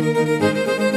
Música